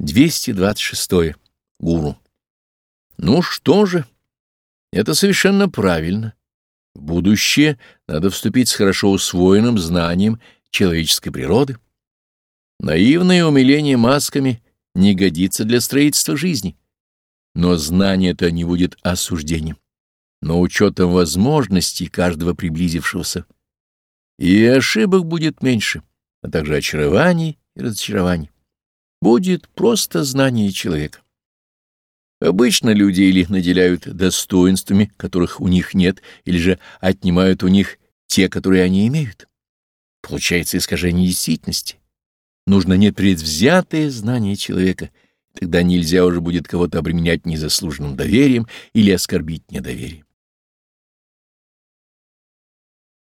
226. Гуру. Ну что же, это совершенно правильно. В будущее надо вступить с хорошо усвоенным знанием человеческой природы. Наивное умиление масками не годится для строительства жизни. Но знание это не будет осуждением, но учетом возможностей каждого приблизившегося. И ошибок будет меньше, а также очарований и разочарований. Будет просто знание человека. Обычно люди или наделяют достоинствами, которых у них нет, или же отнимают у них те, которые они имеют. Получается искажение действительности. Нужно непредвзятое знание человека, тогда нельзя уже будет кого-то обременять незаслуженным доверием или оскорбить недоверием.